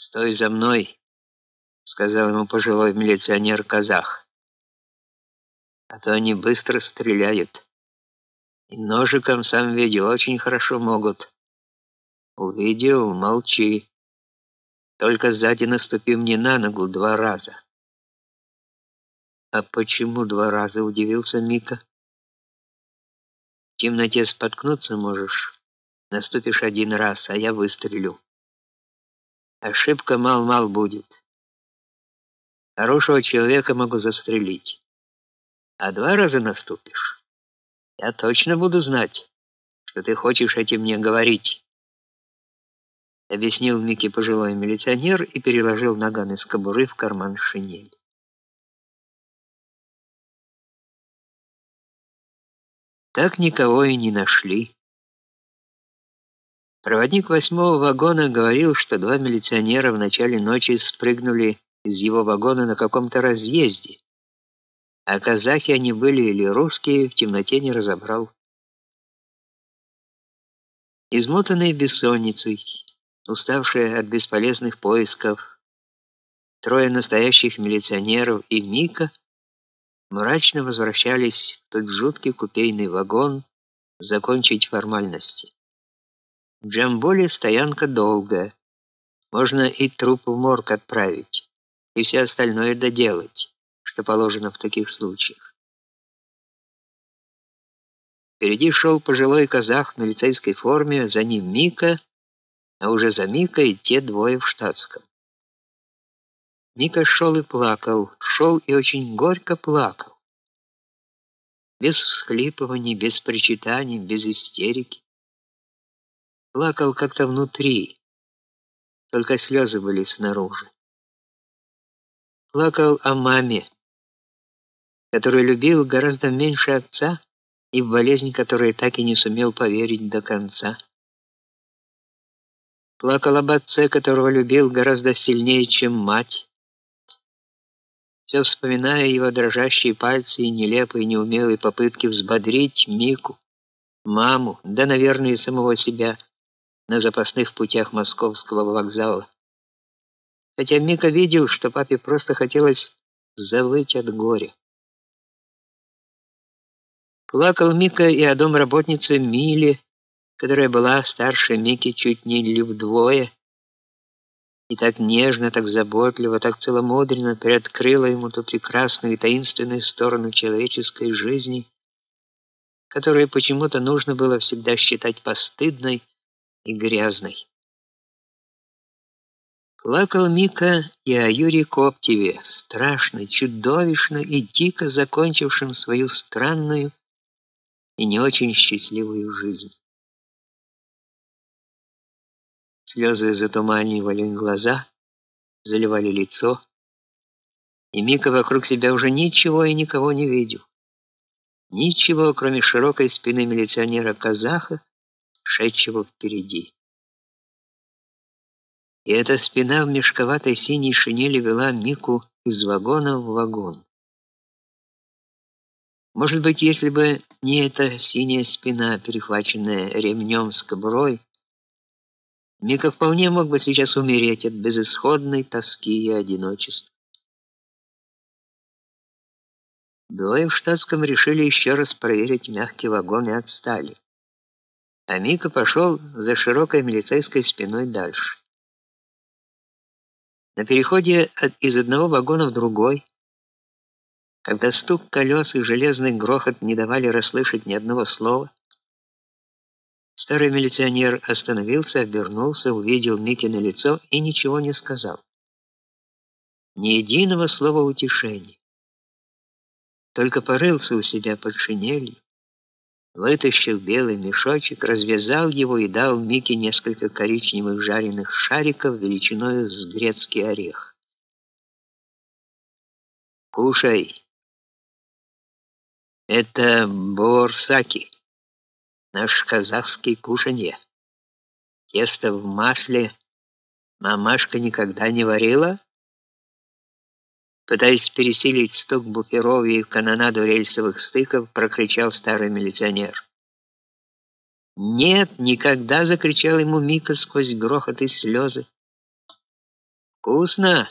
«Стой за мной», — сказал ему пожилой милиционер-казах. «А то они быстро стреляют. И ножиком, сам видел, очень хорошо могут. Увидел, молчи. Только сзади наступи мне на ногу два раза». «А почему два раза?» — удивился Мика. «В темноте споткнуться можешь. Наступишь один раз, а я выстрелю». Ошибка мал-мал будет. Хорошего человека могу застрелить. А два раза наступишь. Я точно буду знать, что ты хочешь этим мне говорить. Объяснил Микки пожилой милиционер и переложил наган из кобуры в карман шинели. Так никого и не нашли. Проводник восьмого вагона говорил, что два милиционера в начале ночи спрыгнули из его вагона на каком-то разъезде. А казахи они были или русские, в темноте не разобрал. Измотанные бессонницей, уставшие от бесполезных поисков, трое настоящих милиционеров и Мика мрачно возвращались в тот жуткий купейный вагон закончить формальности. В Джамбуле стоянка долгая. Можно и труп в морг отправить, и все остальное доделать, что положено в таких случаях. Впереди шел пожилой казах в милицейской форме, за ним Мика, а уже за Микой те двое в штатском. Мика шел и плакал, шел и очень горько плакал. Без всхлипываний, без причитаний, без истерики плакал как-то внутри, только слезы были снаружи. Плакал о маме, которую любил гораздо меньше отца и в болезнь которой так и не сумел поверить до конца. Плакал об отце, которого любил гораздо сильнее, чем мать. Все вспоминая его дрожащие пальцы и нелепые неумелые попытки взбодрить Мику, маму, да, наверное, и самого себя на запасных путях московского вокзала. Хотя Мика видел, что папе просто хотелось завыть от горя. Плакал Мика и о домработнице Миле, которая была старше Мики чуть не ли вдвое, и так нежно, так заботливо, так целомудренно приоткрыла ему ту прекрасную и таинственную сторону человеческой жизни, которую почему-то нужно было всегда считать постыдной и грязной. Плакал Мика и о Юрии Коптеве, страшно, чудовищно и дико закончившем свою странную и не очень счастливую жизнь. Слезы затуманивали глаза, заливали лицо, и Мика вокруг себя уже ничего и никого не видел. Ничего, кроме широкой спины милиционера-казаха, шедшего впереди. И эта спина в мешковатой синей шинели вела Мику из вагона в вагон. Может быть, если бы не эта синяя спина, перехваченная ремнем с кобурой, Мика вполне мог бы сейчас умереть от безысходной тоски и одиночества. Двое в штатском решили еще раз проверить мягкий вагон и отстали а Мика пошел за широкой милицейской спиной дальше. На переходе от, из одного вагона в другой, когда стук колес и железный грохот не давали расслышать ни одного слова, старый милиционер остановился, обернулся, увидел Микино лицо и ничего не сказал. Ни единого слова утешения. Только порылся у себя под шинелью, вытащил белый мешочек, развязал его и дал Мике несколько коричневых жареных шариков величиной с грецкий орех. Кушай. Это борсаки. Наш казахский кушанье. Тесто в масле мамашка никогда не варила. Пытаясь пересилить стук буферов и канонаду рельсовых стыков, прокричал старый милиционер. «Нет, никогда!» — закричал ему Мика сквозь грохот и слезы. Вкусно,